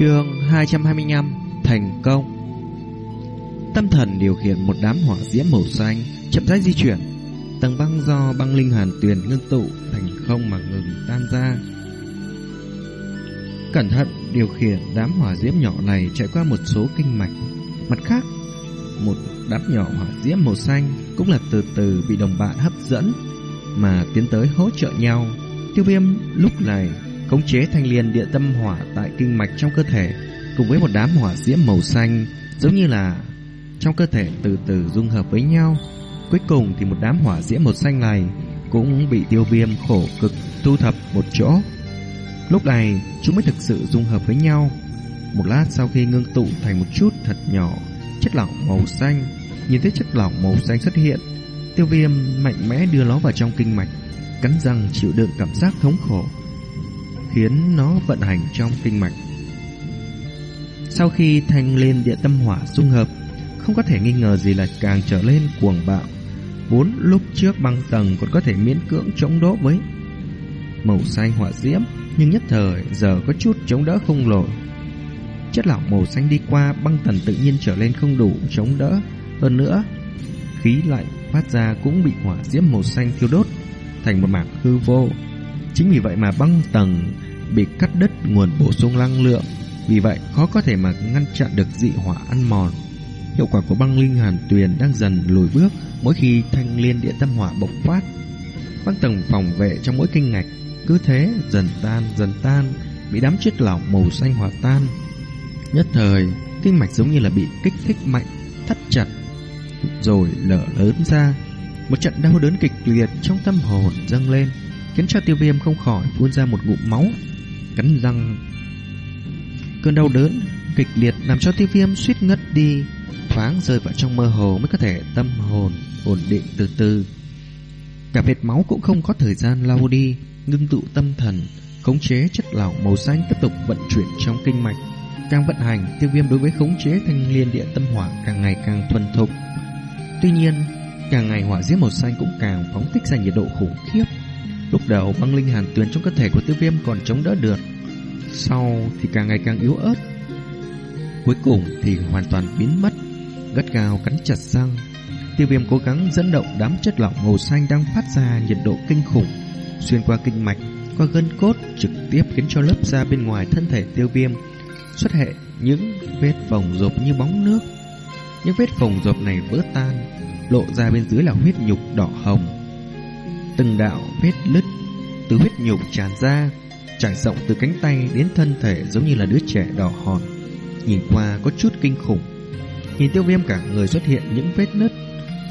Chương 225 Thành công. Tâm thần điều khiển một đám hỏa diễm màu xanh chậm rãi di chuyển. Tầng băng do băng linh hàn tuyền ngưng tụ thành không mà ngừng tan ra. Cẩn thận điều khiển đám hỏa diễm nhỏ này chạy qua một số kinh mạch. Mặt khác, một đám nhỏ hỏa diễm màu xanh cũng là từ từ bị đồng bạn hấp dẫn mà tiến tới hỗ trợ nhau. Tiêu viêm lúc này khống chế thanh liên địa tâm hỏa tại kinh mạch trong cơ thể cùng với một đám hỏa diễm màu xanh giống như là trong cơ thể từ từ dung hợp với nhau. Cuối cùng thì một đám hỏa diễm màu xanh này cũng bị tiêu viêm khổ cực thu thập một chỗ. Lúc này chúng mới thực sự dung hợp với nhau. Một lát sau khi ngưng tụ thành một chút thật nhỏ chất lỏng màu xanh, nhìn thấy chất lỏng màu xanh xuất hiện, tiêu viêm mạnh mẽ đưa nó vào trong kinh mạch, cắn răng chịu đựng cảm giác thống khổ khiến nó vận hành trong kinh mạch. Sau khi thanh lên địa tâm hỏa dung hợp, không có thể nghi ngờ gì là càng trở lên cuồng bạo. Vốn lúc trước băng tầng còn có thể miễn cưỡng chống đỡ với màu xanh hỏa diễm, nhưng nhất thời giờ có chút chống đỡ không nổi. Chất lỏng màu xanh đi qua băng tần tự nhiên trở lên không đủ chống đỡ. Hơn nữa, khí lạnh phát ra cũng bị hỏa diễm màu xanh thiêu đốt thành một mảng hư vô. Chính vì vậy mà băng tầng bị cắt đứt nguồn bổ sung năng lượng, vì vậy khó có thể mà ngăn chặn được dị hỏa ăn mòn. Hiệu quả của băng linh hàn tuyền đang dần lùi bước mỗi khi thanh liên địa tâm hỏa bộc phát. Băng tầng phòng vệ trong mỗi kinh ngạch cứ thế dần tan dần tan, bị đám chất lỏng màu xanh hòa tan. Nhất thời, kinh mạch giống như là bị kích thích mạnh, thắt chặt, rồi lở lớn ra. Một trận đau đớn kịch liệt trong tâm hồn dâng lên khiến cho tiêu viêm không khỏi phun ra một ngụm máu, cắn răng. Cơn đau đớn kịch liệt làm cho tiêu viêm suýt ngất đi, thoáng rơi vào trong mơ hồ mới có thể tâm hồn ổn định từ từ. Cả vệt máu cũng không có thời gian lau đi, ngưng tụ tâm thần, khống chế chất lỏng màu xanh tiếp tục vận chuyển trong kinh mạch. Càng vận hành, tiêu viêm đối với khống chế thanh liên địa tâm hỏa càng ngày càng thuần thục. Tuy nhiên, càng ngày hỏa diễm màu xanh cũng càng phóng thích ra nhiệt độ khủng khiếp. Lúc đầu băng linh hàn tuyền trong cơ thể của tiêu viêm còn chống đỡ được. Sau thì càng ngày càng yếu ớt. Cuối cùng thì hoàn toàn biến mất Gắt gào cắn chặt răng. Tiêu viêm cố gắng dẫn động đám chất lỏng màu xanh đang phát ra nhiệt độ kinh khủng Xuyên qua kinh mạch, qua gân cốt Trực tiếp khiến cho lớp da bên ngoài thân thể tiêu viêm Xuất hệ những vết phồng rộp như bóng nước. Những vết phồng rộp này vỡ tan Lộ ra bên dưới là huyết nhục đỏ hồng. Từng đạo vết lứt từ huyết nhục tràn ra, trải rộng từ cánh tay đến thân thể giống như là đứa trẻ đỏ hòn. Nhìn qua có chút kinh khủng. Nhìn tiêu viêm cả người xuất hiện những vết nứt,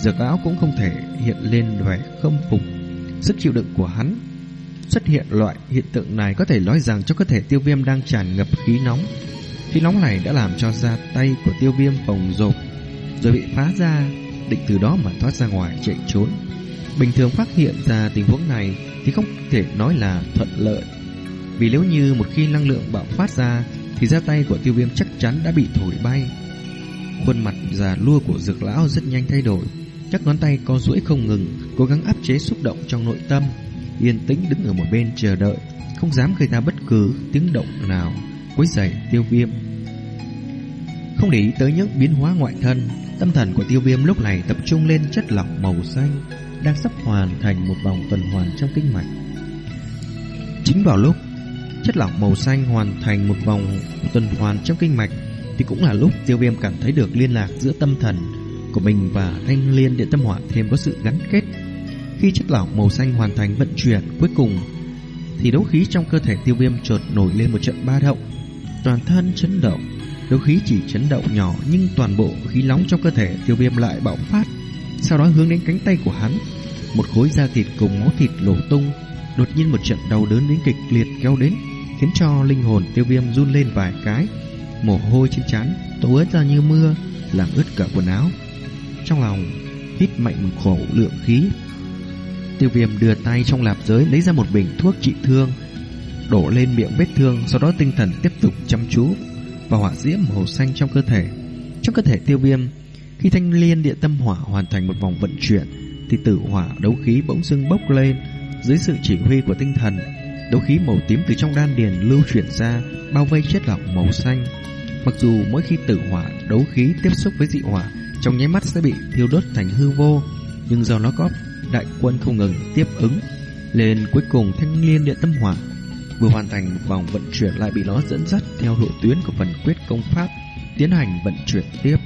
dược lão cũng không thể hiện lên vẻ khâm phục. Sức chịu đựng của hắn xuất hiện loại hiện tượng này có thể nói rằng cho cơ thể tiêu viêm đang tràn ngập khí nóng. Khí nóng này đã làm cho da tay của tiêu viêm phồng rộp, rồi bị phá ra, định từ đó mà thoát ra ngoài chạy trốn. Bình thường phát hiện ra tình huống này thì không thể nói là thuận lợi. Vì nếu như một khi năng lượng bạo phát ra thì ra tay của tiêu viêm chắc chắn đã bị thổi bay. Khuôn mặt già lua của dược lão rất nhanh thay đổi. Chắc ngón tay co duỗi không ngừng, cố gắng áp chế xúc động trong nội tâm. Yên tĩnh đứng ở một bên chờ đợi, không dám gây ra bất cứ tiếng động nào quấy rầy tiêu viêm. Không để ý tới những biến hóa ngoại thân, tâm thần của tiêu viêm lúc này tập trung lên chất lỏng màu xanh đang sắp hoàn thành một vòng tuần hoàn trong kinh mạch. Chính vào lúc chất lỏng màu xanh hoàn thành một vòng tuần hoàn trong kinh mạch thì cũng là lúc tiêu viêm cảm thấy được liên lạc giữa tâm thần của mình và thanh liên điện tâm hỏa thêm có sự gắn kết. Khi chất lỏng màu xanh hoàn thành vận chuyển cuối cùng thì đấu khí trong cơ thể tiêu viêm chợt nổi lên một trận ba động, toàn thân chấn động. Đấu khí chỉ chấn động nhỏ nhưng toàn bộ khí nóng trong cơ thể tiêu viêm lại bạo phát sau đó hướng đến cánh tay của hắn, Một khối da thịt cùng máu thịt lổ tung, Đột nhiên một trận đau đớn đến kịch liệt kéo đến, Khiến cho linh hồn tiêu viêm run lên vài cái, Mồ hôi trên trán Tố ướt ra như mưa, Làm ướt cả quần áo. Trong lòng, hít mạnh một khẩu lượng khí. Tiêu viêm đưa tay trong lạp giới Lấy ra một bình thuốc trị thương, Đổ lên miệng vết thương, Sau đó tinh thần tiếp tục chăm chú và hỏa diễm màu xanh trong cơ thể. Trong cơ thể tiêu viêm khi thanh liên địa tâm hỏa hoàn thành một vòng vận chuyển, thì tử hỏa đấu khí bỗng dưng bốc lên dưới sự chỉ huy của tinh thần. Đấu khí màu tím từ trong đan điền lưu chuyển ra, bao vây chất lỏng màu xanh. Mặc dù mỗi khi tử hỏa đấu khí tiếp xúc với dị hỏa, trong nháy mắt sẽ bị thiêu đốt thành hư vô, nhưng do nó có đại quân không ngừng tiếp ứng, lên cuối cùng thanh liên địa tâm hỏa vừa hoàn thành vòng vận chuyển lại bị nó dẫn dắt theo lộ tuyến của phần quyết công pháp tiến hành vận chuyển tiếp.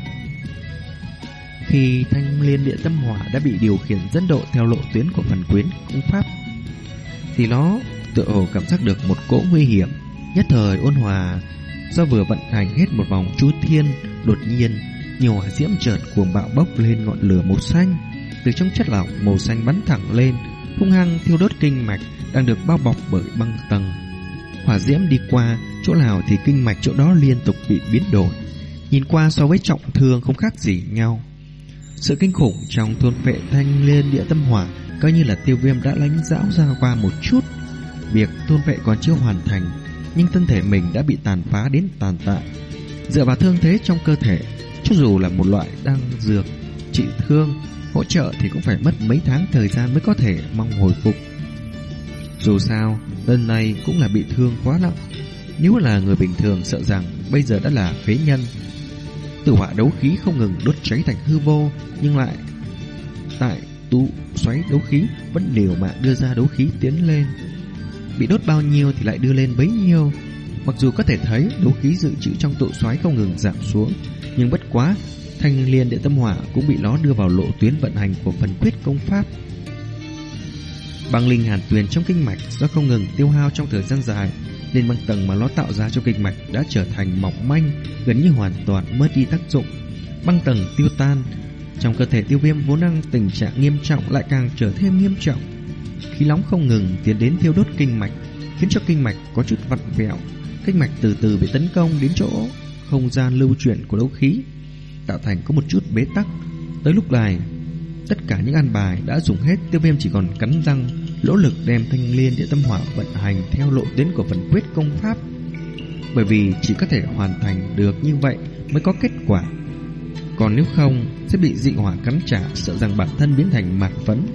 Khi thanh liên địa tâm hỏa đã bị điều khiển dẫn độ theo lộ tuyến của phần quyến công pháp, thì nó tự hồ cảm giác được một cỗ nguy hiểm. Nhất thời ôn hòa, do vừa vận hành hết một vòng chú thiên, đột nhiên nhiều hỏa diễm chợt cuồng bạo bốc lên ngọn lửa màu xanh, từ trong chất lỏng màu xanh bắn thẳng lên, hung hăng thiêu đốt kinh mạch đang được bao bọc bởi băng tầng. Hỏa diễm đi qua, chỗ nào thì kinh mạch chỗ đó liên tục bị biến đổi. Nhìn qua so với trọng thương không khác gì nhau. Sự kinh khủng trong thôn vệ thanh liên địa tâm hỏa coi như là tiêu viêm đã lánh dão ra qua một chút. Việc thôn vệ còn chưa hoàn thành, nhưng thân thể mình đã bị tàn phá đến tàn tạ. Dựa vào thương thế trong cơ thể, cho dù là một loại đang dược, trị thương, hỗ trợ thì cũng phải mất mấy tháng thời gian mới có thể mong hồi phục. Dù sao, lần này cũng là bị thương quá nặng. Nếu là người bình thường sợ rằng bây giờ đã là phế nhân. Tử hỏa đấu khí không ngừng đốt cháy thành hư vô, nhưng lại tại tụ xoáy đấu khí vẫn liều mạng đưa ra đấu khí tiến lên. Bị đốt bao nhiêu thì lại đưa lên bấy nhiêu. Mặc dù có thể thấy đấu khí dự trữ trong tụ xoáy không ngừng giảm xuống, nhưng bất quá thanh liên địa tâm hỏa cũng bị nó đưa vào lộ tuyến vận hành của phần quyết công pháp. Băng linh hàn tuyền trong kinh mạch do không ngừng tiêu hao trong thời gian dài, nên băng tầng mà nó tạo ra cho kinh mạch đã trở thành mỏng manh, gần như hoàn toàn mất đi tác dụng. Băng tầng tiêu tan, trong cơ thể tiêu viêm vốn đang tình trạng nghiêm trọng lại càng trở thêm nghiêm trọng. Khí nóng không ngừng tiến đến thiêu đốt kinh mạch, khiến cho kinh mạch có chút vặn vẹo. Kinh mạch từ từ bị tấn công đến chỗ không gian lưu chuyển của đấu khí, tạo thành có một chút bế tắc. Tới lúc này, tất cả những an bài đã dùng hết, tiêu viêm chỉ còn cắn răng, lỗ lực đem thanh liên địa tâm hỏa vận hành theo lộ tuyến của phần quyết công pháp. Bởi vì chỉ có thể hoàn thành được như vậy mới có kết quả. Còn nếu không, sẽ bị dị hỏa cắn trả, sợ rằng bản thân biến thành mạt phấn.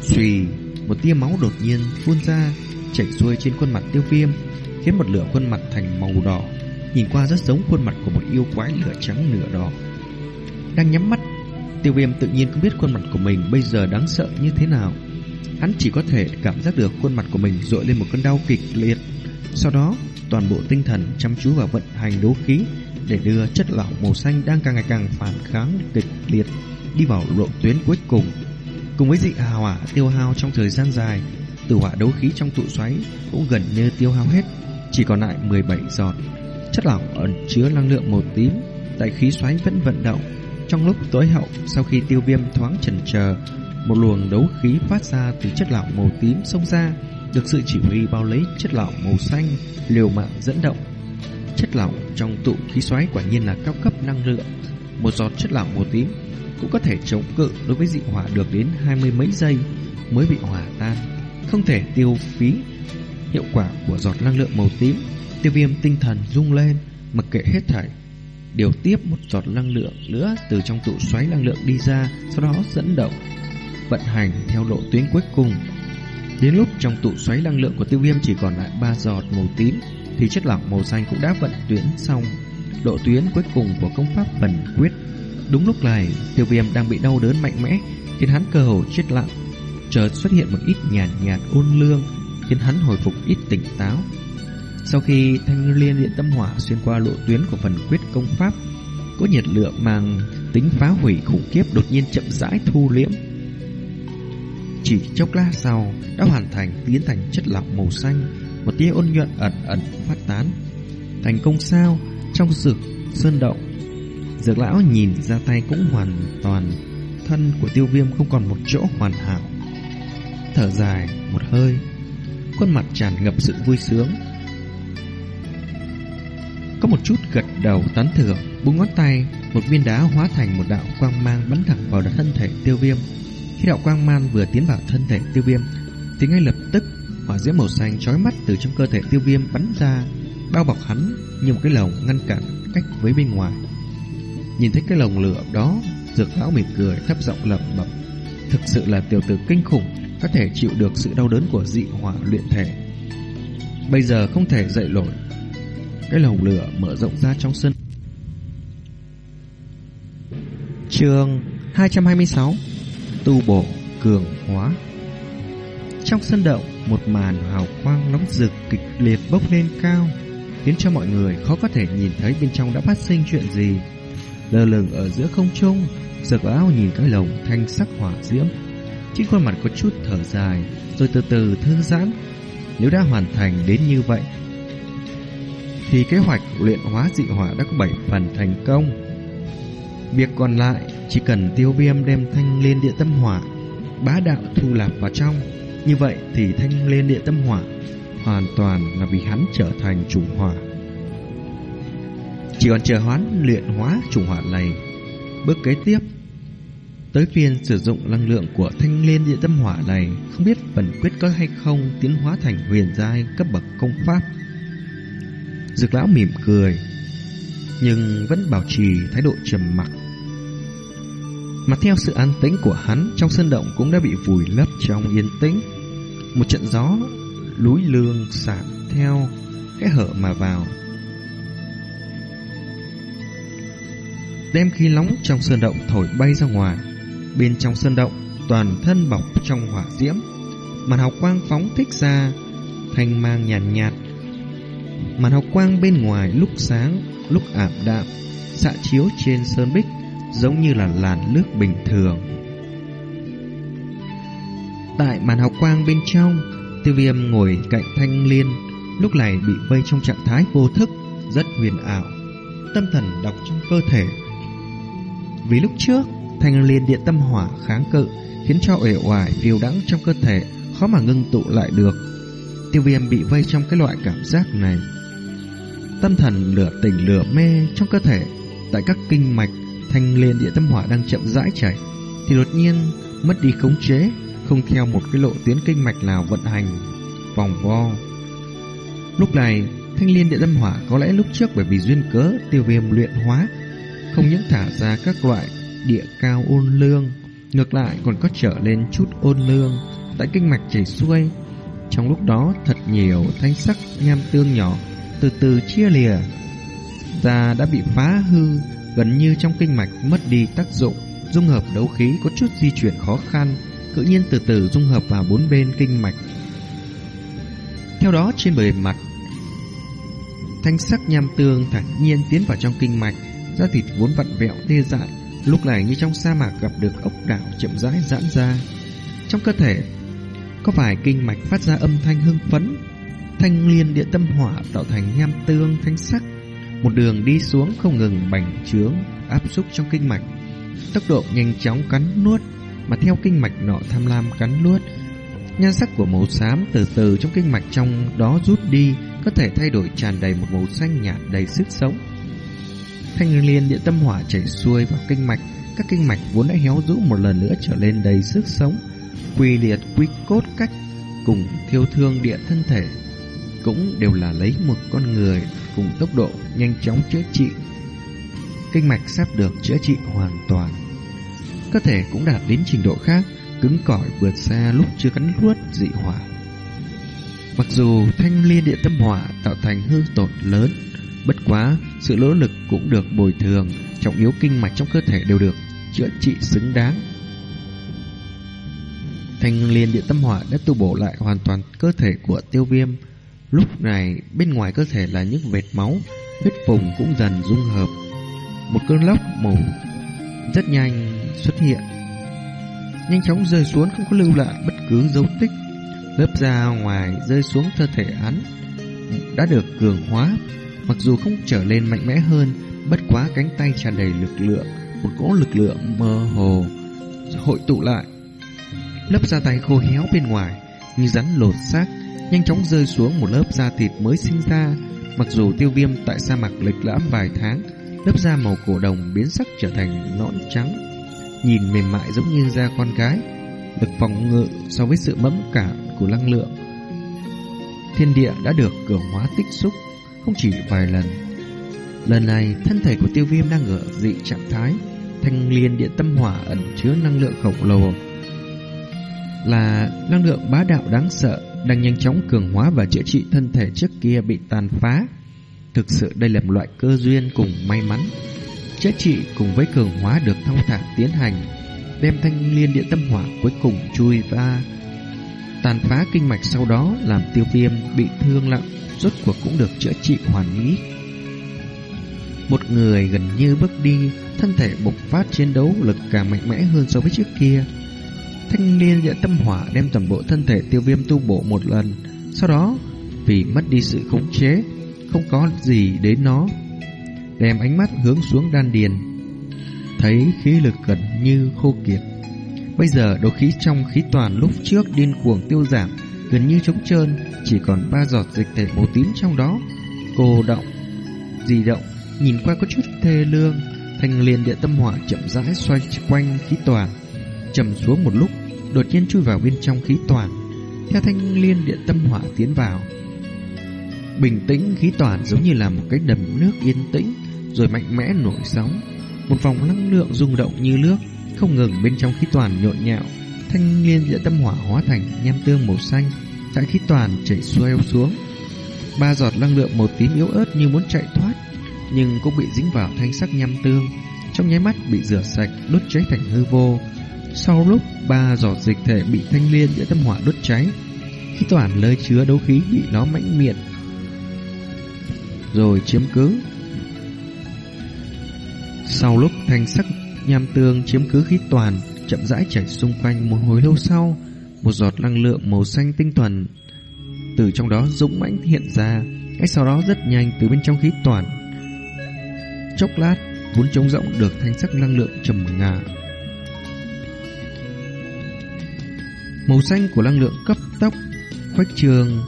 Xùy, một tia máu đột nhiên phun ra, chảy xuôi trên khuôn mặt tiêu viêm, khiến một lửa khuôn mặt thành màu đỏ, nhìn qua rất giống khuôn mặt của một yêu quái lửa trắng nửa đỏ. Đang nhắm mắt, tiêu viêm tự nhiên không biết khuôn mặt của mình bây giờ đáng sợ như thế nào. Hắn chỉ có thể cảm giác được khuôn mặt của mình dội lên một cơn đau kịch liệt. Sau đó, toàn bộ tinh thần chăm chú vào vận hành đấu khí để đưa chất lỏng màu xanh đang càng ngày càng phản kháng kịch liệt đi vào lộ tuyến cuối cùng. Cùng với dị hào hỏa tiêu hao trong thời gian dài, tử hỏa đấu khí trong tụ xoáy cũng gần như tiêu hao hết, chỉ còn lại 17 giọt. Chất lỏng ẩn chứa năng lượng màu tím, tại khí xoáy vẫn vận động. Trong lúc tối hậu, sau khi tiêu viêm thoáng chần chờ, một luồng đấu khí phát ra từ chất lỏng màu tím xông ra, được sự chỉ huy bao lấy chất lỏng màu xanh liều mạng dẫn động. Chất lỏng trong tụ khí xoáy quả nhiên là cao cấp năng lượng. Một giọt chất lỏng màu tím cũng có thể chống cự đối với dị hỏa được đến hai mươi mấy giây mới bị hỏa tan, không thể tiêu phí hiệu quả của giọt năng lượng màu tím. Tiêu viêm tinh thần rung lên, mặc kệ hết thảy, điều tiếp một giọt năng lượng nữa từ trong tụ xoáy năng lượng đi ra, sau đó dẫn động vận hành theo lộ tuyến cuối cùng. Đến lúc trong tụ xoáy năng lượng của tiêu viêm chỉ còn lại ba giọt màu tím, thì chất lỏng màu xanh cũng đã vận tuyến xong. Lộ tuyến cuối cùng của công pháp phần quyết. Đúng lúc này, tiêu viêm đang bị đau đớn mạnh mẽ, khiến hắn cơ hồ chết lặng. Chợt xuất hiện một ít nhàn nhạt, nhạt ôn lương, khiến hắn hồi phục ít tỉnh táo. Sau khi thanh liên điện tâm hỏa xuyên qua lộ tuyến của phần quyết công pháp, có nhiệt lượng mang tính phá hủy khủng khiếp đột nhiên chậm rãi thu liễm chỉ chốc lát sau đã hoàn thành biến thành chất lỏng màu xanh, một tia ôn nhuận ẩn ẩn phát tán. Thành công sao? Trong sự sơn động, Dược lão nhìn ra tay cũng hoàn toàn thân của tiêu viêm không còn một chỗ hoàn hảo. Thở dài một hơi, khuôn mặt tràn ngập sự vui sướng. Có một chút gật đầu tán thưởng, búng ngón tay, một viên đá hóa thành một đạo quang mang bắn thẳng vào thân thể tiêu viêm. Khi đạo quang man vừa tiến vào thân thể tiêu viêm, Thì ngay lập tức Hỏa diễm màu xanh chói mắt từ trong cơ thể tiêu viêm bắn ra, Bao bọc hắn như một cái lồng ngăn cản cách với bên ngoài. Nhìn thấy cái lồng lửa đó, Dược lão mỉm cười thấp giọng lẩm bẩm, Thực sự là tiểu tử kinh khủng, Có thể chịu được sự đau đớn của dị hỏa luyện thể. Bây giờ không thể dậy nổi. Cái lồng lửa mở rộng ra trong sân. Trường 226 Tu bổ cường hóa. Trong sân động, Một màn hào quang nóng rực kịch liệt bốc lên cao, Khiến cho mọi người khó có thể nhìn thấy bên trong đã phát sinh chuyện gì. Lơ lửng ở giữa không trung Sực áo nhìn cái lồng thanh sắc hỏa diễm. Trên khuôn mặt có chút thở dài, Rồi từ từ thư giãn. Nếu đã hoàn thành đến như vậy, Thì kế hoạch luyện hóa dị hỏa đã có 7 phần thành công. Việc còn lại chỉ cần tiêu viêm đem thanh liên địa tâm hỏa, Bá đạo thu lạp vào trong, Như vậy thì thanh liên địa tâm hỏa Hoàn toàn là vì hắn trở thành chủ hỏa. Chỉ còn chờ hoán luyện hóa chủ hỏa này, Bước kế tiếp, Tới phiên sử dụng năng lượng của thanh liên địa tâm hỏa này, Không biết phần quyết có hay không tiến hóa thành huyền giai cấp bậc công pháp. Dược lão mỉm cười, Nhưng vẫn bảo trì thái độ trầm mặc. Mà theo sự an tĩnh của hắn Trong sơn động cũng đã bị vùi lấp trong yên tĩnh. Một trận gió Lúi lương sạc theo cái hở mà vào. Đem khí nóng trong sơn động thổi bay ra ngoài bên trong sơn động toàn thân bọc trong hỏa diễm màn hào quang phóng thích ra thanh mang nhàn nhạt, nhạt. Màn hào quang bên ngoài lúc sáng lúc ảm đạm xạ chiếu trên sơn bích giống như là làn nước bình thường. Tại màn hào quang bên trong, tiêu viêm ngồi cạnh thanh liên, lúc này bị vây trong trạng thái vô thức, rất huyền ảo, tâm thần đọc trong cơ thể. Vì lúc trước, thanh liên điện tâm hỏa kháng cự, khiến cho uể oải phiêu đắng trong cơ thể khó mà ngưng tụ lại được. Tiêu viêm bị vây trong cái loại cảm giác này. Tâm thần lửa tỉnh lửa mê trong cơ thể, tại các kinh mạch thanh liên địa tâm hỏa đang chậm rãi chảy thì đột nhiên mất đi khống chế không theo một cái lộ tuyến kinh mạch nào vận hành vòng vo lúc này thanh liên địa tâm hỏa có lẽ lúc trước bởi vì duyên cớ tiêu viêm luyện hóa không những thả ra các loại địa cao ôn lương, ngược lại còn có trở lên chút ôn lương tại kinh mạch chảy xuôi. Trong lúc đó thật nhiều thanh sắc nham tương nhỏ từ từ chia lìa ra đã bị phá hư gần như trong kinh mạch mất đi tác dụng, dung hợp đấu khí có chút di chuyển khó khăn, tự nhiên từ từ dung hợp vào bốn bên kinh mạch. Theo đó, trên bề mặt, thanh sắc nham tương thản nhiên tiến vào trong kinh mạch, da thịt vốn vặn vẹo tê dại, lúc này như trong sa mạc gặp được ốc đảo chậm rãi giãn ra. Trong cơ thể, có vài kinh mạch phát ra âm thanh hưng phấn, thanh liên địa tâm hỏa tạo thành nham tương thanh sắc một đường đi xuống không ngừng bành trướng áp xúc trong kinh mạch. Tốc độ nhanh chóng cắn nuốt mà theo kinh mạch nọ tham lam cắn nuốt. Nhan sắc của màu xám từ từ trong kinh mạch trong đó rút đi có thể thay đổi tràn đầy một màu xanh nhạt đầy sức sống. Thanh liên địa tâm hỏa chảy xuôi vào kinh mạch, các kinh mạch vốn đã héo rũ một lần nữa trở lên đầy sức sống, quy liệt quy cốt cách cùng thiêu thương địa thân thể cũng đều là lấy một con người cùng tốc độ nhanh chóng chữa trị. Kinh mạch sắp được chữa trị hoàn toàn. Cơ thể cũng đạt đến trình độ khác, cứng cỏi vượt xa lúc chưa cắn luốt dị hỏa. Mặc dù thanh liên địa tâm hỏa tạo thành hư tổn lớn, Bất quá, sự lỗ lực cũng được bồi thường, trọng yếu kinh mạch trong cơ thể đều được chữa trị xứng đáng. Thanh liên địa tâm hỏa đã tu bổ lại hoàn toàn cơ thể của tiêu viêm. Lúc này, bên ngoài cơ thể là những vệt máu, huyết phùng cũng dần dung hợp. Một cơn lốc màu rất nhanh xuất hiện. Nhanh chóng rơi xuống không có lưu lại bất cứ dấu tích. Lớp da ngoài rơi xuống cơ thể hắn đã được cường hóa Mặc dù không trở lên mạnh mẽ hơn, bất quá cánh tay tràn đầy lực lượng, một cỗ lực lượng mơ hồ hội tụ lại. Lớp da tay khô héo bên ngoài, như rắn lột xác, nhanh chóng rơi xuống một lớp da thịt mới sinh ra. Mặc dù tiêu viêm tại sa mạc lịch lãm vài tháng, lớp da màu cổ đồng biến sắc trở thành nõn trắng, nhìn mềm mại giống như da con gái. Lực phòng ngự so với sự mẫm cảm của năng lượng thiên địa đã được cường hóa tích xúc không chỉ vài lần. Lần này, thân thể của tiêu viêm đang ở dị trạng thái, thanh liên điện tâm hỏa ẩn chứa năng lượng khổng lồ, là năng lượng bá đạo đáng sợ, đang nhanh chóng cường hóa và chữa trị thân thể trước kia bị tàn phá. Thực sự đây là một loại cơ duyên cùng may mắn. Chữa trị cùng với cường hóa được thong thả tiến hành, đem thanh liên địa tâm hỏa cuối cùng chui ra. tàn phá kinh mạch sau đó làm tiêu viêm bị thương nặng rốt cuộc cũng được chữa trị hoàn mỹ. Một người gần như bước đi, thân thể bộc phát chiến đấu lực càng mạnh mẽ hơn so với trước kia. Thanh niên địa tâm hỏa đem toàn bộ thân thể tiêu viêm tu bổ một lần, sau đó vì mất đi sự khống chế, không có gì đến nó. Đem ánh mắt hướng xuống đan điền, thấy khí lực gần như khô kiệt. Bây giờ đấu khí trong khí toàn lúc trước điên cuồng tiêu giảm, gần như trống trơn, chỉ còn ba giọt dịch thể màu tím trong đó. Cô động, di động, nhìn qua có chút thê lương, thanh Liên địa tâm hỏa chậm rãi xoay quanh khí toàn, trầm xuống một lúc, đột nhiên chui vào bên trong khí toàn. Theo thanh liên điện tâm hỏa tiến vào, bình tĩnh khí toàn giống như là một cái đầm nước yên tĩnh, rồi mạnh mẽ nổi sóng. Một vòng năng lượng rung động như nước, không ngừng bên trong khí toàn nhộn nhạo. Thanh liên điện tâm hỏa hóa thành nham tương màu xanh, tại khí toàn chảy xuôi xuống. Ba giọt năng lượng màu tím yếu ớt như muốn chạy thoát, nhưng cũng bị dính vào thanh sắc nham tương, trong nháy mắt bị rửa sạch, đốt cháy thành hư vô. Sau lúc ba giọt dịch thể bị thanh liên giữa tâm hỏa đốt cháy, khí toàn nơi chứa đấu khí bị nó mãnh miệng rồi chiếm cứ. Sau lúc thanh sắc nham tương chiếm cứ khí toàn, chậm rãi chảy xung quanh một hồi lâu sau, một giọt năng lượng màu xanh tinh thuần từ trong đó dũng mãnh hiện ra, ngay sau đó rất nhanh từ bên trong khí toàn. Chốc lát, vốn trống rỗng được thanh sắc năng lượng trầm ngà. Màu xanh của năng lượng cấp tốc khuếch trường.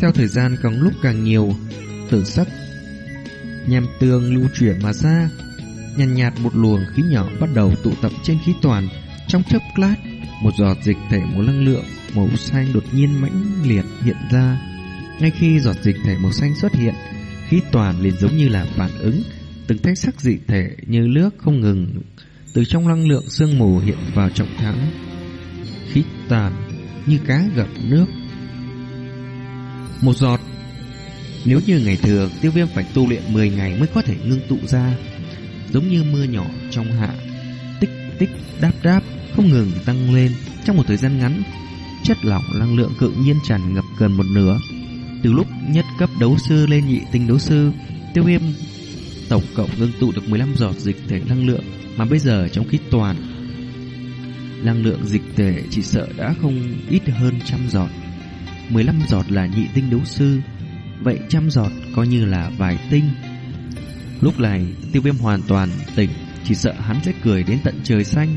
Theo thời gian càng lúc càng nhiều, tử sắc. Nham tương lưu chuyển mà ra, nhàn nhạt, nhạt một luồng khí nhỏ bắt đầu tụ tập trên khí toàn, trong chớp lát, một giọt dịch thể màu năng lượng màu xanh đột nhiên mãnh liệt hiện ra. Ngay khi giọt dịch thể màu xanh xuất hiện, khí toàn liền giống như là phản ứng, từng thanh sắc dị thể như nước không ngừng từ trong năng lượng sương mù hiện vào trọng thắng. Khí toàn như cá gặp nước. Một giọt, nếu như ngày thường tiêu viêm phải tu luyện 10 ngày mới có thể ngưng tụ ra, Giống như mưa nhỏ trong hạ, Tích tích, đáp đáp, không ngừng tăng lên. Trong một thời gian ngắn, Chất lỏng năng lượng tự nhiên tràn ngập gần một nửa. Từ lúc nhất cấp đấu sư lên nhị tinh đấu sư, Tiêu viêm tổng cộng ngưng tụ được 15 giọt dịch thể năng lượng. Mà bây giờ trong khí toàn Năng lượng dịch thể chỉ sợ đã không ít hơn trăm giọt. 15 giọt là nhị tinh đấu sư, Vậy trăm giọt coi như là vài tinh. Lúc này, tiêu viêm hoàn toàn tỉnh, Chỉ sợ hắn sẽ cười đến tận trời xanh.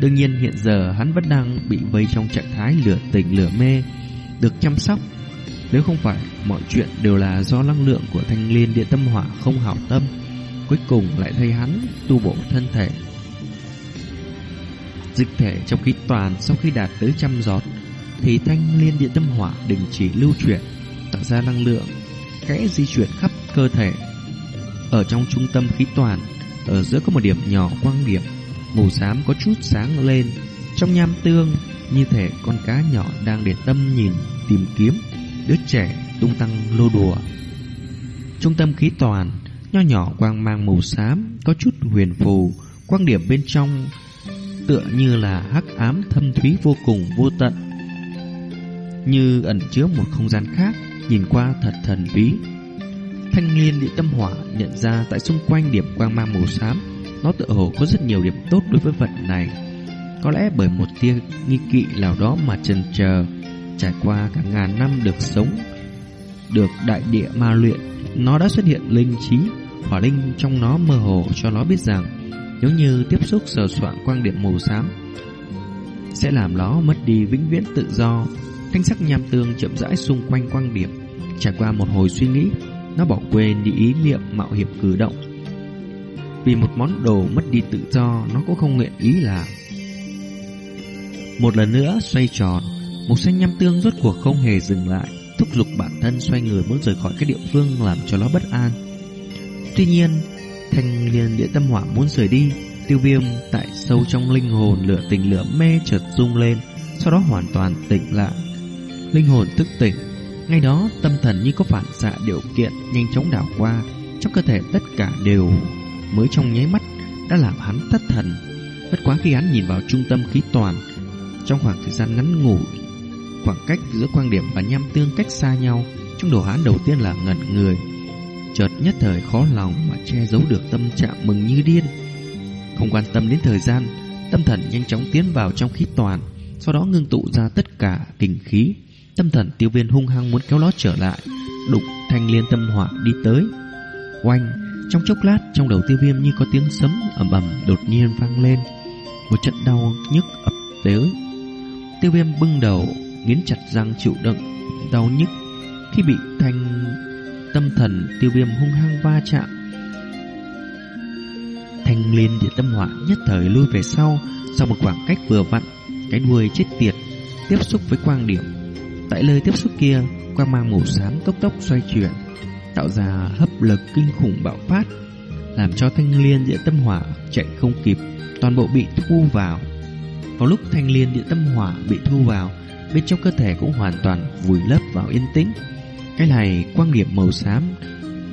Đương nhiên hiện giờ hắn vẫn đang bị vây trong trạng thái lửa tỉnh lửa mê, Được chăm sóc. Nếu không phải mọi chuyện đều là do năng lượng của thanh liên địa tâm hỏa không hảo tâm, Cuối cùng lại thay hắn tu bổ thân thể. Dịch thể trong khí toàn sau khi đạt tới trăm giọt Thì thanh liên điện tâm hỏa đình chỉ lưu chuyển Tạo ra năng lượng kẽ di chuyển khắp cơ thể. Ở trong trung tâm khí toàn, ở giữa có một điểm nhỏ quang điểm, màu xám có chút sáng lên. Trong nham tương, như thể con cá nhỏ đang để tâm nhìn, tìm kiếm, đứa trẻ tung tăng lô đùa. Trung tâm khí toàn, nho nhỏ quang mang màu xám, có chút huyền phù, quang điểm bên trong tựa như là hắc ám thâm thúy vô cùng vô tận, như ẩn chứa một không gian khác nhìn qua thật thần bí. Thanh niên địa tâm hỏa nhận ra tại xung quanh điểm quang mang màu xám, nó tự hồ có rất nhiều điểm tốt đối với vật này. Có lẽ bởi một tia nghi kỵ nào đó mà trần chờ, trải qua cả ngàn năm được sống, được đại địa ma luyện, nó đã xuất hiện linh trí, hỏa linh trong nó mơ hồ cho nó biết rằng nếu như tiếp xúc sờ soạn quang điểm màu xám sẽ làm nó mất đi vĩnh viễn tự do. Thanh sắc nham tương chậm rãi xung quanh quang điểm, Trải qua một hồi suy nghĩ, nó bỏ quên đi ý niệm mạo hiểm cử động. Vì một món đồ mất đi tự do, nó cũng không nguyện ý là Một lần nữa xoay tròn, một xanh nham tương rốt cuộc không hề dừng lại, thúc giục bản thân xoay người muốn rời khỏi cái địa phương làm cho nó bất an. Tuy nhiên, thanh niên địa tâm hỏa muốn rời đi, tiêu viêm tại sâu trong linh hồn lửa tình lửa mê chợt rung lên, sau đó hoàn toàn tỉnh lại. linh hồn thức tỉnh. Ngay đó, tâm thần như có phản xạ điều kiện nhanh chóng đảo qua, trong cơ thể tất cả đều mới trong nháy mắt đã làm hắn thất thần. Bất quá khi hắn nhìn vào trung tâm khí toàn, trong khoảng thời gian ngắn ngủi, khoảng cách giữa quang điểm và nham tương cách xa nhau, trong đầu hắn đầu tiên là ngẩn người. Chợt nhất thời khó lòng mà che giấu được tâm trạng mừng như điên. Không quan tâm đến thời gian, tâm thần nhanh chóng tiến vào trong khí toàn, sau đó ngưng tụ ra tất cả tình khí. Tâm thần tiêu viên hung hăng muốn kéo nó trở lại, đụng thanh liên tâm hỏa đi tới. Oanh, trong chốc lát trong đầu tiêu viêm như có tiếng sấm ầm ầm đột nhiên vang lên. Một trận đau nhức ập tới. Tiêu viêm bưng đầu, nghiến chặt răng chịu đựng đau nhức khi bị thanh tâm thần tiêu viêm hung hăng va chạm. Thanh liên địa tâm hỏa nhất thời lui về sau, sau một khoảng cách vừa vặn, cái đuôi chết tiệt tiếp xúc với quang điểm. Tại nơi tiếp xúc kia, quang mang màu xám tốc tốc xoay chuyển, tạo ra hấp lực kinh khủng bạo phát, làm cho thanh liên địa tâm hỏa chạy không kịp, toàn bộ bị thu vào. Vào lúc thanh liên địa tâm hỏa bị thu vào, bên trong cơ thể cũng hoàn toàn vùi lấp vào yên tĩnh. Cái này quan điểm màu xám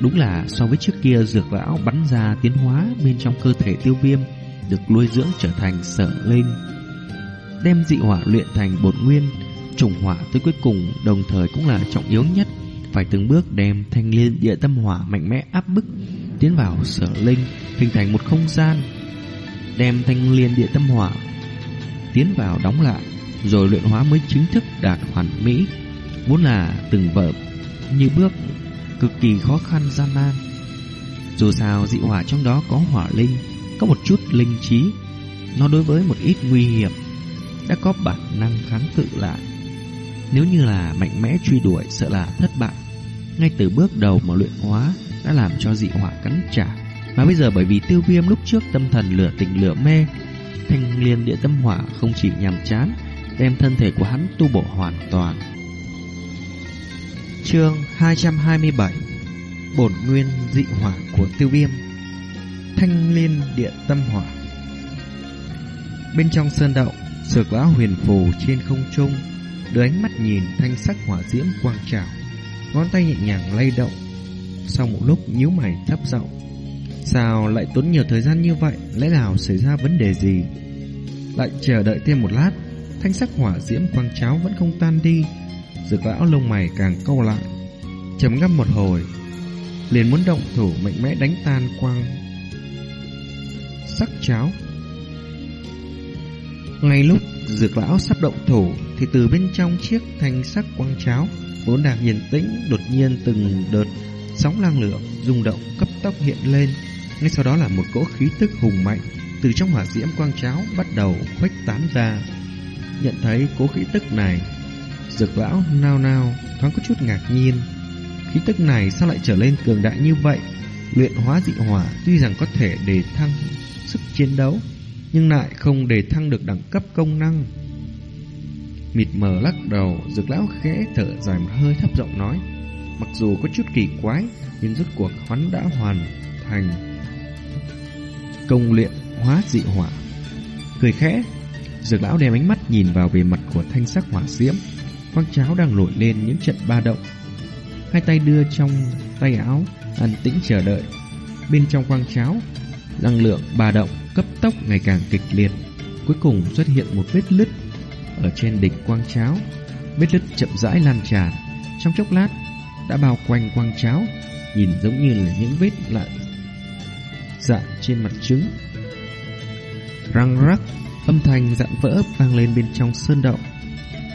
Đúng là so với trước kia dược lão bắn ra tiến hóa bên trong cơ thể tiêu viêm được nuôi dưỡng trở thành sở linh. Đem dị hỏa luyện thành bột nguyên, trùng hỏa tới cuối cùng đồng thời cũng là trọng yếu nhất. Phải từng bước đem thanh liên địa tâm hỏa mạnh mẽ áp bức tiến vào sở linh, hình thành một không gian. Đem thanh liên địa tâm hỏa tiến vào đóng lại, rồi luyện hóa mới chính thức đạt hoàn mỹ. Vốn là từng vở như bước cực kỳ khó khăn gian nan. Dù sao dị hỏa trong đó có hỏa linh, có một chút linh trí, nó đối với một ít nguy hiểm đã có bản năng kháng cự lại. Nếu như là mạnh mẽ truy đuổi sợ là thất bại, ngay từ bước đầu mà luyện hóa đã làm cho dị hỏa cắn trả. Mà bây giờ bởi vì tiêu viêm lúc trước tâm thần lửa tình lửa mê, thanh liên địa tâm hỏa không chỉ nhàm chán, đem thân thể của hắn tu bổ hoàn toàn. Chương 227 Bổn nguyên dị hỏa của tiêu viêm, Thanh liên địa tâm hỏa. Bên trong sơn động Sược lão huyền phù trên không trung, Đưa ánh mắt nhìn thanh sắc hỏa diễm quang trào, Ngón tay nhẹ nhàng lay động, Sau một lúc nhíu mày thấp giọng. Sao lại tốn nhiều thời gian như vậy? Lẽ nào xảy ra vấn đề gì? Lại chờ đợi thêm một lát, Thanh sắc hỏa diễm quang tráo vẫn không tan đi Dược lão lông mày càng câu lại. Trầm ngâm một hồi, liền muốn động thủ mạnh mẽ đánh tan quang. Sắc cháo. Ngay lúc dược lão sắp động thủ, thì từ bên trong chiếc thanh sắc quang cháo, vốn đang yên tĩnh, đột nhiên từng đợt sóng năng lượng rung động cấp tốc hiện lên. Ngay sau đó là một cỗ khí tức hùng mạnh từ trong hỏa diễm quang cháo bắt đầu khuếch tán ra. Nhận thấy cỗ khí tức này Dược lão, nao nao, thoáng có chút ngạc nhiên. Khí tức này sao lại trở lên cường đại như vậy? Luyện hóa dị hỏa Tuy rằng có thể đề thăng sức chiến đấu, Nhưng lại không đề thăng được đẳng cấp công năng. Mịt mờ lắc đầu, Dược lão khẽ thở dài một hơi thấp giọng nói, Mặc dù có chút kỳ quái, Nhưng rốt cuộc hắn đã hoàn thành Công luyện hóa dị hỏa. Cười khẽ, Dược lão đem ánh mắt nhìn vào bề mặt của thanh sắc hỏa diễm. Quang cháo đang nổi lên những trận ba động. Hai tay đưa trong tay áo, An tĩnh chờ đợi. Bên trong quang cháo, Năng lượng ba động cấp tốc ngày càng kịch liệt. Cuối cùng xuất hiện một vết lứt Ở trên đỉnh quang cháo. Vết lứt chậm rãi lan tràn. Trong chốc lát, Đã bao quanh quang cháo, Nhìn giống như là những vết lại Dạng trên mặt trứng. Răng rắc, Âm thanh dạn vỡ vang lên bên trong sơn động.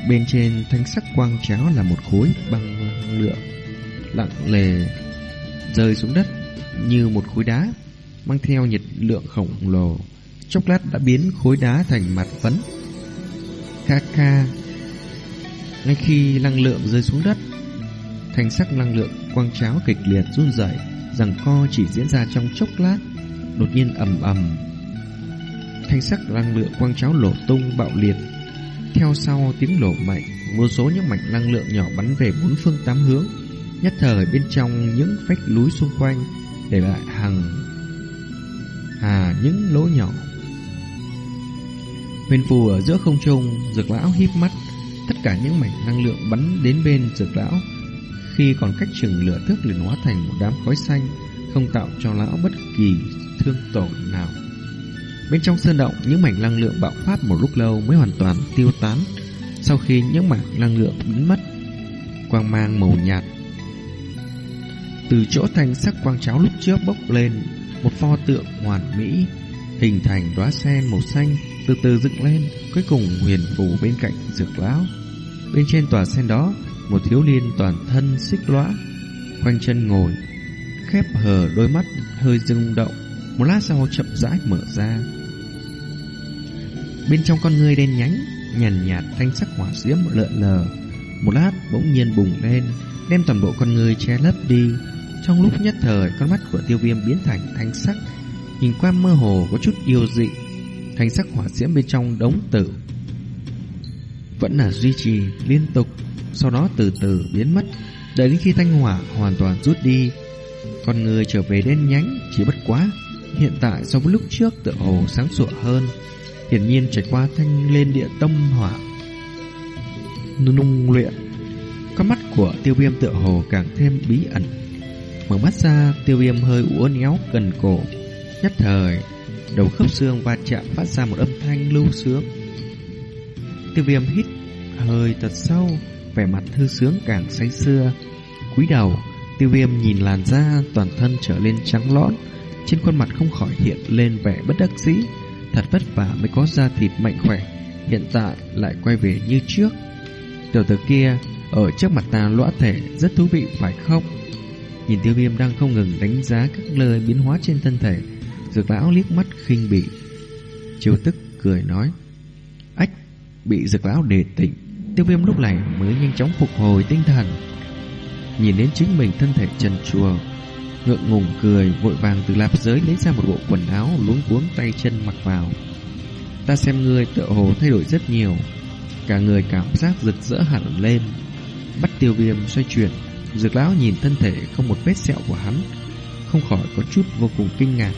Bên trên thanh sắc quang cháo là một khối băng lượng lặng lề rơi xuống đất như một khối đá, mang theo nhiệt lượng khổng lồ. Chốc lát đã biến khối đá thành mặt phấn. Kha kha. Ngay khi năng lượng rơi xuống đất, thanh sắc năng lượng quang cháo kịch liệt run rẩy, rằng co chỉ diễn ra trong chốc lát, đột nhiên ầm ầm. Thanh sắc năng lượng quang cháo lổ tung bạo liệt theo sau tiếng nổ mạnh, vô số những mảnh năng lượng nhỏ bắn về bốn phương tám hướng. Nhất thời bên trong những vách núi xung quanh để lại hàng hà những lỗ nhỏ. Huyền phù ở giữa không trung, dược lão híp mắt, Tất cả những mảnh năng lượng bắn đến bên dược lão khi còn cách chừng lửa thước liền hóa thành một đám khói xanh, không tạo cho lão bất kỳ thương tổn nào. Bên trong sơn động, những mảnh năng lượng bạo phát một lúc lâu mới hoàn toàn tiêu tán. Sau khi những mảnh năng lượng biến mất, quang mang màu nhạt từ chỗ thanh sắc quang cháo lúc trước bốc lên, một pho tượng hoàn mỹ hình thành đóa sen màu xanh từ từ dựng lên, cuối cùng huyền phù bên cạnh dược lão. Bên trên tòa sen đó, một thiếu niên toàn thân xích lõa, quanh chân ngồi, khép hờ đôi mắt hơi rung động, một lát sau chậm rãi mở ra. Bên trong con người đen nhánh, nhàn nhạt thanh sắc hỏa diễm lợn lờ, một lát bỗng nhiên bùng lên, đem toàn bộ con người che lấp đi. Trong lúc nhất thời, con mắt của tiêu viêm biến thành thanh sắc, nhìn qua mơ hồ có chút yêu dị. Thanh sắc hỏa diễm bên trong đống tử vẫn là duy trì liên tục, sau đó từ từ biến mất, đợi đến khi thanh hỏa hoàn toàn rút đi. Con người trở về đen nhánh, chỉ bất quá, hiện tại so với lúc trước tựa hồ sáng sủa hơn. Hiển nhiên trải qua thanh lên địa tâm hỏa nung luyện. Con mắt của tiêu viêm tựa hồ càng thêm bí ẩn. Mở mắt ra, tiêu viêm hơi uốn éo gần cổ. Nhất thời, đầu khớp xương va chạm phát ra một âm thanh lưu sướng. Tiêu viêm hít hơi thật sâu, vẻ mặt thư sướng càng say xưa. Cúi đầu, tiêu viêm nhìn làn da toàn thân trở lên trắng lõn, trên khuôn mặt không khỏi hiện lên vẻ bất đắc dĩ. Thật vất vả mới có da thịt mạnh khỏe, hiện tại lại quay về như trước. Tiểu tử kia ở trước mặt ta lõa thể rất thú vị phải không? Nhìn tiêu viêm đang không ngừng đánh giá các lời biến hóa trên thân thể, dược lão liếc mắt khinh bỉ. Chiêu tức cười nói, ách, bị dược lão đề tỉnh, tiêu viêm lúc này mới nhanh chóng phục hồi tinh thần. Nhìn đến chính mình thân thể trần chùa, ngượng ngùng cười vội vàng từ lạp giới lấy ra một bộ quần áo luống cuống tay chân mặc vào. Ta xem ngươi tựa hồ thay đổi rất nhiều, cả người cảm giác rực rỡ hẳn lên. Bắt tiêu viêm xoay chuyển, dược lão nhìn thân thể không một vết sẹo của hắn, không khỏi có chút vô cùng kinh ngạc.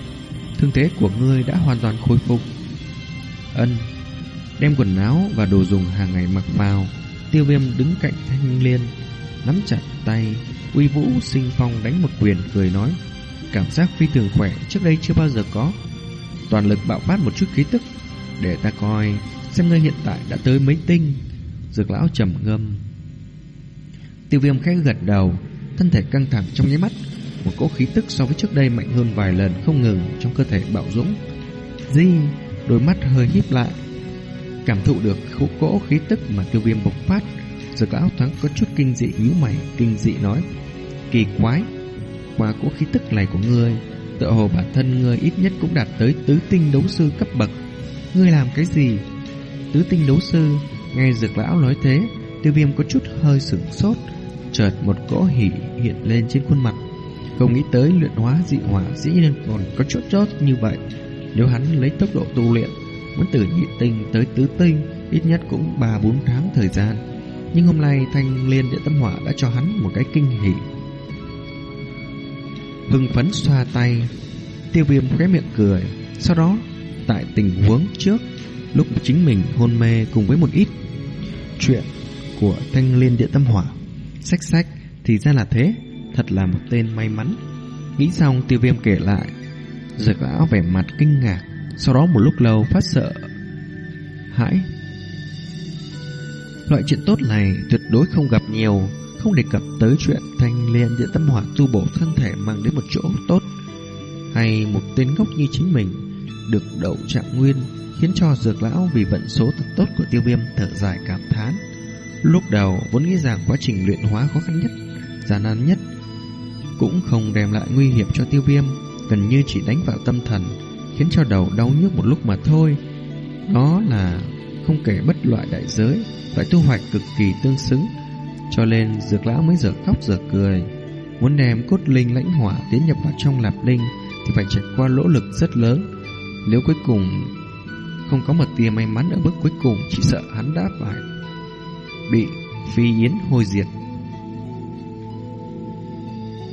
Thương thế của ngươi đã hoàn toàn khôi phục. Ân, đem quần áo và đồ dùng hàng ngày mặc vào. Tiêu viêm đứng cạnh thanh liên, nắm chặt tay, uy vũ sinh phong đánh một quyền cười nói. Cảm giác phi thường khỏe trước đây chưa bao giờ có. Toàn lực bạo phát một chút khí tức, để ta coi xem ngươi hiện tại đã tới mấy tinh. Dược lão trầm ngâm. Tiêu viêm khẽ gật đầu, thân thể căng thẳng trong nháy mắt, một cỗ khí tức so với trước đây mạnh hơn vài lần không ngừng trong cơ thể bạo dũng. Di, đôi mắt hơi híp lại, cảm thụ được khổ cỗ khí tức mà tiêu viêm bộc phát. Dược lão thoáng có chút kinh dị nhíu mày, kinh dị nói: kỳ quái, qua cỗ khí tức này của ngươi, tựa hồ bản thân ngươi ít nhất cũng đạt tới tứ tinh đấu sư cấp bậc. Ngươi làm cái gì? Tứ tinh đấu sư, nghe dược lão nói thế, tiêu viêm có chút hơi sửng sốt, chợt một cỗ hỉ hiện lên trên khuôn mặt. Không nghĩ tới luyện hóa dị hỏa dĩ nhiên còn có chút chót như vậy. Nếu hắn lấy tốc độ tu luyện, muốn từ nhị tinh tới tứ tinh, ít nhất cũng 3-4 tháng thời gian. Nhưng hôm nay thanh liên địa tâm hỏa đã cho hắn một cái kinh hỉ. Hưng phấn xoa tay, tiêu viêm khóe miệng cười. Sau đó, tại tình huống trước, lúc chính mình hôn mê cùng với một ít chuyện của thanh liên địa tâm hỏa. Sách sách, thì ra là thế, thật là một tên may mắn. Nghĩ xong tiêu viêm kể lại, dược lão vẻ mặt kinh ngạc, sau đó một lúc lâu phát sợ, hãi. Loại chuyện tốt này tuyệt đối không gặp nhiều, không đề cập tới chuyện thanh liên địa tâm hỏa tu bổ thân thể mang đến một chỗ tốt, hay một tên ngốc như chính mình được đậu trạng nguyên khiến cho dược lão vì vận số thật tốt của tiêu viêm thở dài cảm thán. Lúc đầu vốn nghĩ rằng quá trình luyện hóa khó khăn nhất, gian nan nhất, cũng không đem lại nguy hiểm cho tiêu viêm, gần như chỉ đánh vào tâm thần, khiến cho đầu đau nhức một lúc mà thôi. Đó là không kể bất loại đại giới, phải thu hoạch cực kỳ tương xứng, cho nên dược lão mới giờ khóc giờ cười. Muốn đem cốt linh lãnh hỏa tiến nhập vào trong lạp linh thì phải trải qua lỗ lực rất lớn. Nếu cuối cùng không có một tia may mắn ở bước cuối cùng, chỉ sợ hắn đã phải bị phi yến hôi diệt.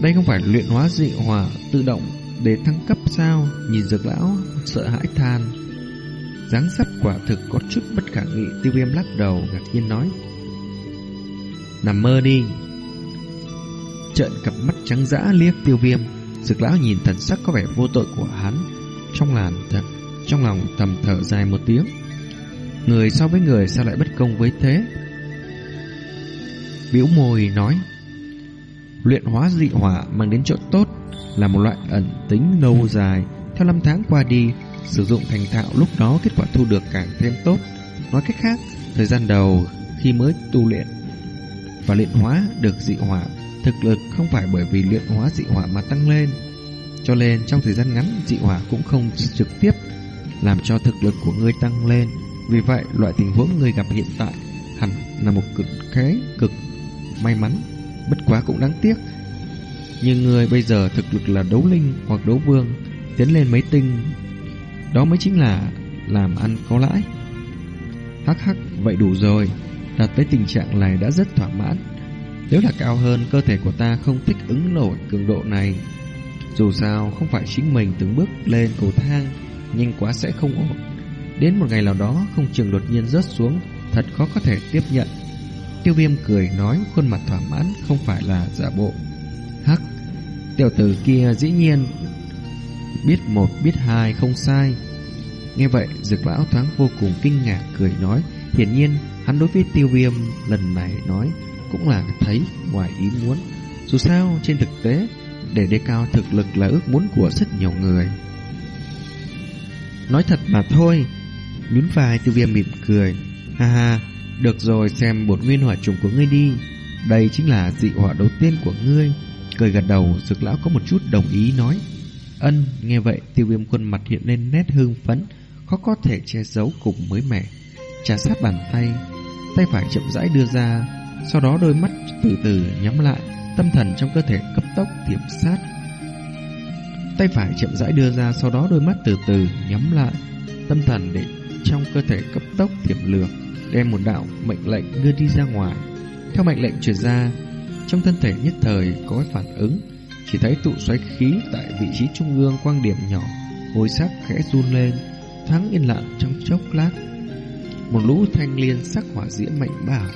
Đây không phải luyện hóa dị hỏa tự động để thăng cấp sao? Nhìn dược lão sợ hãi than dáng sắp quả thực có chút bất khả nghị, tiêu viêm lắc đầu, ngạc nhiên nói. Nằm mơ đi. Trợn cặp mắt trắng dã liếc tiêu viêm. Dực lão nhìn thần sắc có vẻ vô tội của hắn. Trong làn thật trong lòng thầm thở dài một tiếng. Người so với người sao lại bất công với thế? Biểu môi nói. Luyện hóa dị hỏa mang đến chỗ tốt Là một loại ẩn tính lâu dài. Theo năm tháng qua đi Sử dụng thành thạo lúc đó kết quả thu được càng thêm tốt. Nói cách khác, Thời gian đầu khi mới tu luyện Và luyện hóa được dị hỏa, Thực lực không phải bởi vì luyện hóa dị hỏa mà tăng lên. Cho nên trong thời gian ngắn, dị hỏa cũng không trực tiếp Làm cho thực lực của ngươi tăng lên. Vì vậy, loại tình huống ngươi gặp hiện tại Hẳn là một cực khế cực may mắn, Bất quá cũng đáng tiếc. Nhưng người bây giờ thực lực là đấu linh hoặc đấu vương, Tiến lên mấy tinh đó mới chính là làm ăn có lãi. Hắc hắc vậy đủ rồi. Đạt tới tình trạng này đã rất thỏa mãn. Nếu là cao hơn cơ thể của ta không thích ứng nổi cường độ này. Dù sao không phải chính mình từng bước lên cầu thang Nhanh quá sẽ không ổn. Đến một ngày nào đó không chừng đột nhiên rớt xuống Thật khó có thể tiếp nhận. Tiêu viêm cười nói khuôn mặt thỏa mãn không phải là giả bộ. Hắc, tiểu tử kia dĩ nhiên biết một biết hai không sai. Nghe vậy, dược lão thoáng vô cùng kinh ngạc cười nói, hiển nhiên hắn đối với tiêu viêm lần này nói cũng là thấy ngoài ý muốn. Dù sao, trên thực tế, để đề cao thực lực là ước muốn của rất nhiều người. Nói thật mà thôi, nhún vai tiêu viêm mỉm cười, ha ha, được rồi xem bột nguyên hỏa trùng của ngươi đi Đây chính là dị hỏa đầu tiên của ngươi Cười gật đầu Dược lão có một chút đồng ý nói Ân. Nghe vậy tiêu viêm khuôn mặt hiện lên nét hưng phấn Khó có thể che giấu cùng mới mẻ. Trà sát bàn tay Tay phải chậm rãi đưa ra Sau đó đôi mắt từ từ nhắm lại Tâm thần trong cơ thể cấp tốc tiệm sát Tay phải chậm rãi đưa ra Sau đó đôi mắt từ từ nhắm lại Tâm thần để trong cơ thể cấp tốc tiệm lược đem một đạo mệnh lệnh đưa đi ra ngoài. Theo mệnh lệnh truyền ra, trong thân thể nhất thời có phản ứng, chỉ thấy tụ xoáy khí tại vị trí trung ương quang điểm nhỏ, ngôi sắc khẽ run lên, thoáng yên lặng trong chốc lát. Một lũ thanh liên sắc hỏa diễm mạnh bảo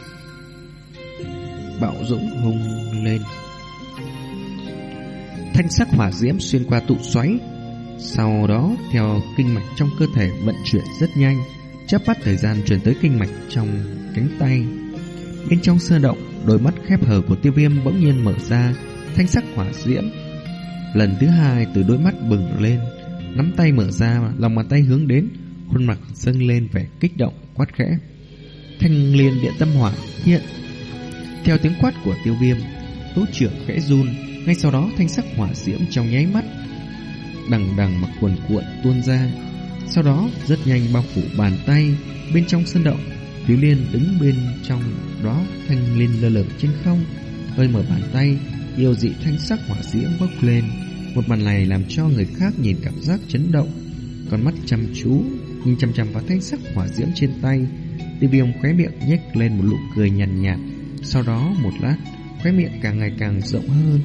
bạo dũng hùng lên. Thanh sắc hỏa diễm xuyên qua tụ xoáy, sau đó theo kinh mạch trong cơ thể vận chuyển rất nhanh chớp mắt thời gian truyền tới kinh mạch trong cánh tay. Bên trong sơ động, đôi mắt khép hờ của tiêu viêm bỗng nhiên mở ra, thanh sắc hỏa diễm. Lần thứ hai từ đôi mắt bừng lên, nắm tay mở ra, lòng bàn tay hướng đến, khuôn mặt dâng lên vẻ kích động, quát khẽ. Thanh liên điện tâm hỏa hiện. Theo tiếng quát của tiêu viêm, tố trưởng khẽ run, ngay sau đó thanh sắc hỏa diễm trong nháy mắt đằng đằng mặc quần cuộn tuôn ra sau đó rất nhanh bao phủ bàn tay Bên trong sân động Thiếu Liên đứng bên trong đó Thanh Liên lơ lửng trên không Hơi mở bàn tay Yêu dị thanh sắc hỏa diễm bốc lên. Một màn này làm cho người khác nhìn cảm giác chấn động. Con mắt chăm chú Nhìn chăm chăm vào thanh sắc hỏa diễm trên tay. Tiêu viêm khóe miệng nhếch lên một nụ cười nhàn nhạt, nhạt. Sau đó một lát Khóe miệng càng ngày càng rộng hơn.